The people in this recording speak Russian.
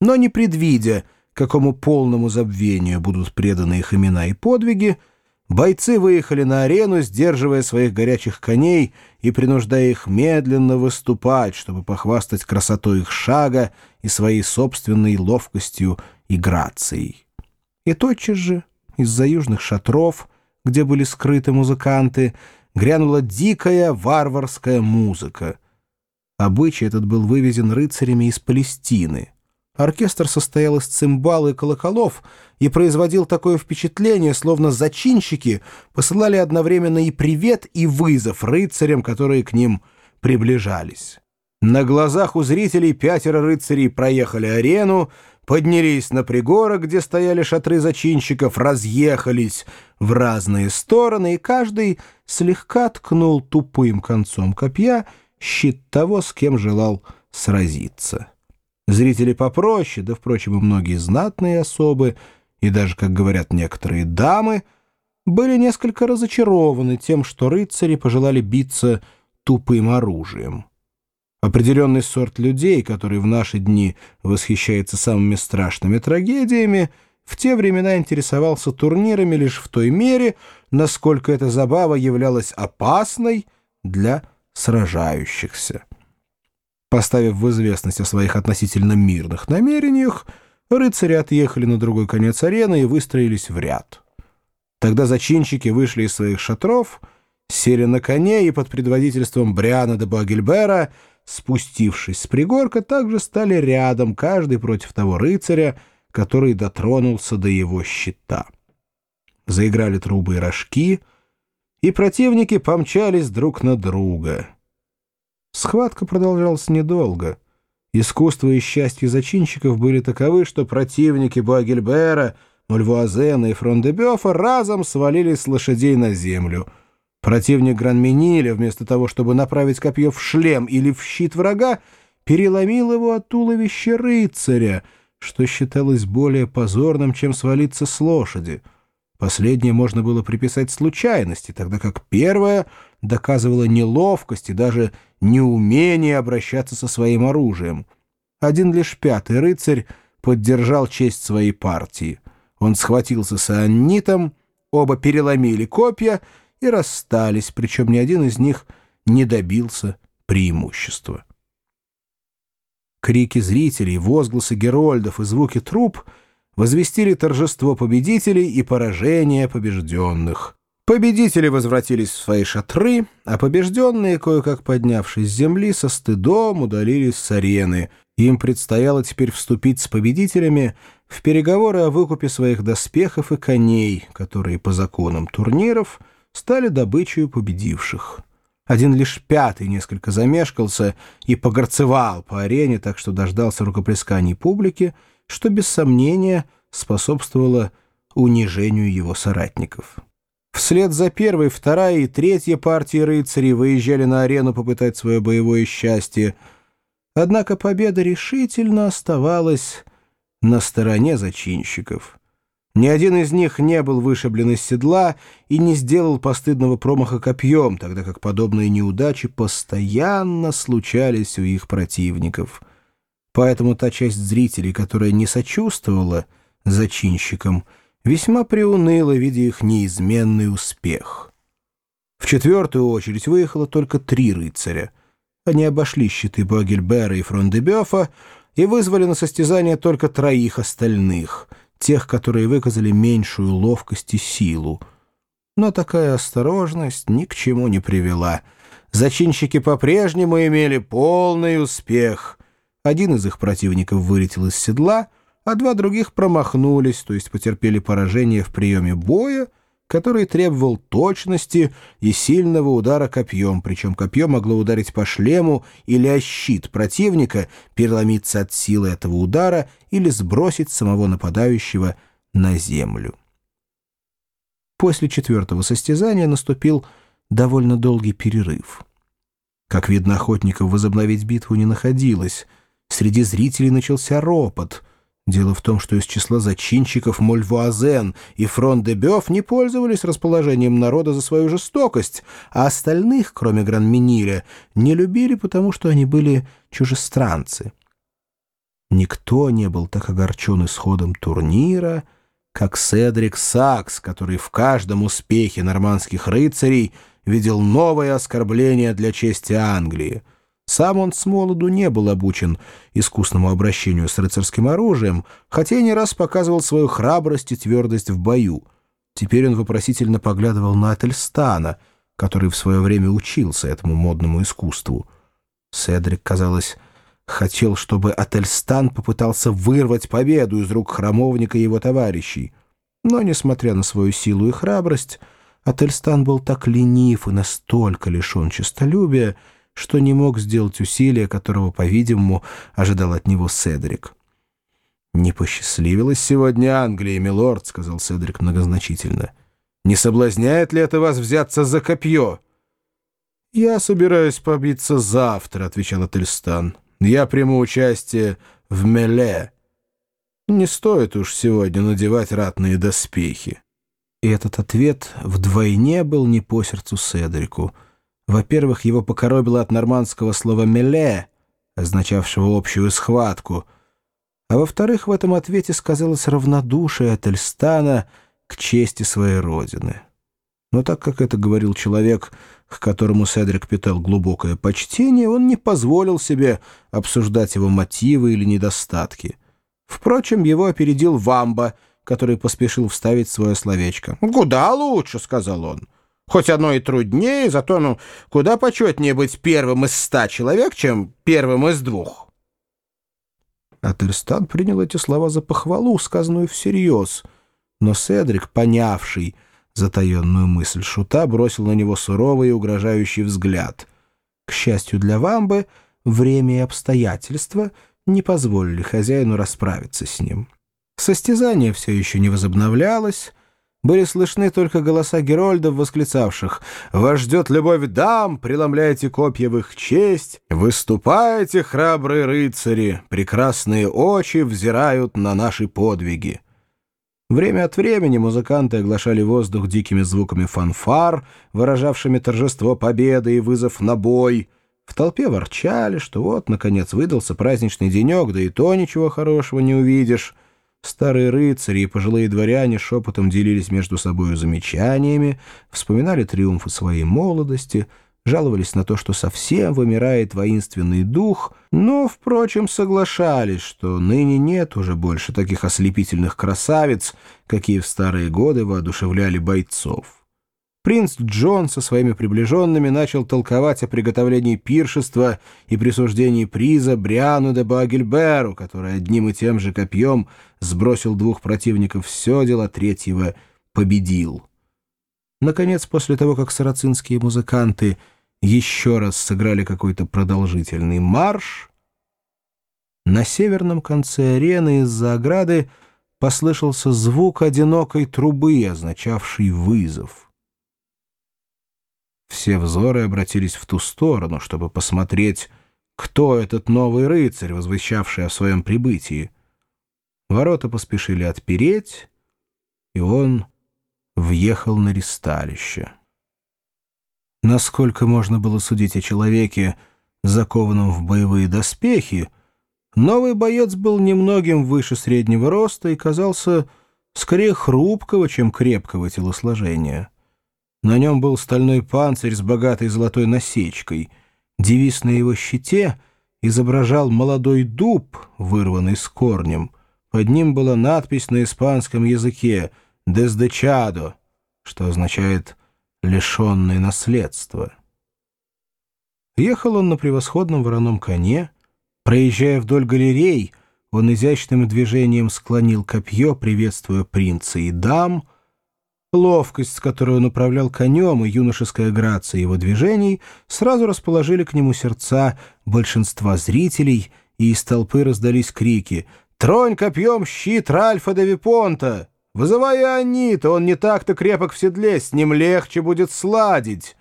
Но не предвидя, какому полному забвению будут преданы их имена и подвиги, бойцы выехали на арену, сдерживая своих горячих коней и принуждая их медленно выступать, чтобы похвастать красотой их шага и своей собственной ловкостью и грацией. И тотчас же из-за южных шатров, где были скрыты музыканты, грянула дикая варварская музыка. Обычай этот был вывезен рыцарями из Палестины. Оркестр состоял из цимбал и колоколов и производил такое впечатление, словно зачинщики посылали одновременно и привет, и вызов рыцарям, которые к ним приближались. На глазах у зрителей пятеро рыцарей проехали арену, поднялись на пригорок, где стояли шатры зачинщиков, разъехались в разные стороны, и каждый слегка ткнул тупым концом копья щит того, с кем желал сразиться. Зрители попроще, да, впрочем, и многие знатные особы, и даже, как говорят некоторые дамы, были несколько разочарованы тем, что рыцари пожелали биться тупым оружием. Определенный сорт людей, который в наши дни восхищается самыми страшными трагедиями, в те времена интересовался турнирами лишь в той мере, насколько эта забава являлась опасной для сражающихся. Поставив в известность о своих относительно мирных намерениях, рыцари отъехали на другой конец арены и выстроились в ряд. Тогда зачинщики вышли из своих шатров, сели на коне и под предводительством Бриана де Багельбера — спустившись с пригорка, также стали рядом, каждый против того рыцаря, который дотронулся до его щита. Заиграли трубы и рожки, и противники помчались друг на друга. Схватка продолжалась недолго. Искусство и счастье зачинщиков были таковы, что противники Буагельбера, Мульвуазена и Фрондебёфа разом свалились с лошадей на землю — Противник Гранмениля, вместо того, чтобы направить копье в шлем или в щит врага, переломил его от туловища рыцаря, что считалось более позорным, чем свалиться с лошади. Последнее можно было приписать случайности, тогда как первое доказывало неловкость и даже неумение обращаться со своим оружием. Один лишь пятый рыцарь поддержал честь своей партии. Он схватился с Аннитом, оба переломили копья — и расстались, причем ни один из них не добился преимущества. Крики зрителей, возгласы герольдов и звуки труп возвестили торжество победителей и поражение побежденных. Победители возвратились в свои шатры, а побежденные, кое-как поднявшись с земли, со стыдом удалились с арены. Им предстояло теперь вступить с победителями в переговоры о выкупе своих доспехов и коней, которые по законам турниров — стали добычей победивших. Один лишь пятый несколько замешкался и погорцевал по арене, так что дождался рукоплесканий публики, что без сомнения способствовало унижению его соратников. Вслед за первой, вторая и третья партии рыцарей выезжали на арену попытать свое боевое счастье, однако победа решительно оставалась на стороне зачинщиков. Ни один из них не был вышиблен из седла и не сделал постыдного промаха копьем, тогда как подобные неудачи постоянно случались у их противников. Поэтому та часть зрителей, которая не сочувствовала зачинщикам, весьма приуныла, видя их неизменный успех. В четвертую очередь выехало только три рыцаря. Они обошли щиты Богельбера и Фрондебёфа и вызвали на состязание только троих остальных — тех, которые выказали меньшую ловкость и силу. Но такая осторожность ни к чему не привела. Зачинщики по-прежнему имели полный успех. Один из их противников вылетел из седла, а два других промахнулись, то есть потерпели поражение в приеме боя, который требовал точности и сильного удара копьем, причем копье могло ударить по шлему или о щит противника, переломиться от силы этого удара или сбросить самого нападающего на землю. После четвертого состязания наступил довольно долгий перерыв. Как видно, охотников возобновить битву не находилось. Среди зрителей начался ропот — Дело в том, что из числа зачинщиков Мольвуазен и Фрон-де-Бёв не пользовались расположением народа за свою жестокость, а остальных, кроме Гран-Миниля, не любили, потому что они были чужестранцы. Никто не был так огорчен исходом турнира, как Седрик Сакс, который в каждом успехе нормандских рыцарей видел новое оскорбление для чести Англии. Сам он с молоду не был обучен искусному обращению с рыцарским оружием, хотя и не раз показывал свою храбрость и твердость в бою. Теперь он вопросительно поглядывал на Ательстана, который в свое время учился этому модному искусству. Седрик, казалось, хотел, чтобы Ательстан попытался вырвать победу из рук храмовника и его товарищей. Но, несмотря на свою силу и храбрость, Ательстан был так ленив и настолько лишен честолюбия, что не мог сделать усилия, которого, по-видимому, ожидал от него Седрик. «Не посчастливилась сегодня Англия, милорд», — сказал Седрик многозначительно. «Не соблазняет ли это вас взяться за копье?» «Я собираюсь побиться завтра», — отвечал Ательстан. «Я приму участие в меле. Не стоит уж сегодня надевать ратные доспехи». И этот ответ вдвойне был не по сердцу Седрику. Во-первых, его покоробило от нормандского слова «меле», означавшего общую схватку — а во-вторых, в этом ответе сказалось равнодушие Ательстана к чести своей родины. Но так как это говорил человек, к которому Седрик питал глубокое почтение, он не позволил себе обсуждать его мотивы или недостатки. Впрочем, его опередил Вамба, который поспешил вставить свое словечко. «Куда лучше», — сказал он. «Хоть оно и труднее, зато ну, куда почетнее быть первым из ста человек, чем первым из двух». Ательстан принял эти слова за похвалу, сказанную всерьез. Но Седрик, понявший затаенную мысль шута, бросил на него суровый и угрожающий взгляд. К счастью для Вамбы, время и обстоятельства не позволили хозяину расправиться с ним. Состязание все еще не возобновлялось, были слышны только голоса герольдов, восклицавших «Вас ждет любовь дам, преломляйте копья в их честь! Выступайте, храбрые рыцари! Прекрасные очи взирают на наши подвиги!» Время от времени музыканты оглашали воздух дикими звуками фанфар, выражавшими торжество победы и вызов на бой. В толпе ворчали, что вот, наконец, выдался праздничный денек, да и то ничего хорошего не увидишь. Старые рыцари и пожилые дворяне шепотом делились между собой замечаниями, вспоминали триумфы своей молодости, жаловались на то, что совсем вымирает воинственный дух, но, впрочем, соглашались, что ныне нет уже больше таких ослепительных красавиц, какие в старые годы воодушевляли бойцов. Принц Джон со своими приближенными начал толковать о приготовлении пиршества и присуждении приза Бриану де Багельберу, который одним и тем же копьем сбросил двух противников все дело третьего победил. Наконец, после того, как сарацинские музыканты еще раз сыграли какой-то продолжительный марш, на северном конце арены из-за ограды послышался звук одинокой трубы, означавший вызов. Все взоры обратились в ту сторону, чтобы посмотреть, кто этот новый рыцарь, возвещавший о своем прибытии. Ворота поспешили отпереть, и он въехал на ристалище. Насколько можно было судить о человеке, закованном в боевые доспехи, новый боец был немногим выше среднего роста и казался скорее хрупкого, чем крепкого телосложения. На нем был стальной панцирь с богатой золотой насечкой. Девиз на его щите изображал молодой дуб, вырванный с корнем. Под ним была надпись на испанском языке «Дездечадо», что означает «лишенный наследства». Ехал он на превосходном вороном коне. Проезжая вдоль галерей, он изящным движением склонил копье, приветствуя принца и дам — Ловкость, с которой он управлял конем, и юношеская грация его движений сразу расположили к нему сердца большинства зрителей, и из толпы раздались крики «Тронь копьем щит Ральфа де Випонта! Вызывай Анита, он не так-то крепок в седле, с ним легче будет сладить!»